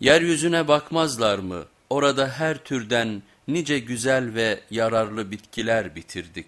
Yeryüzüne bakmazlar mı? Orada her türden nice güzel ve yararlı bitkiler bitirdik.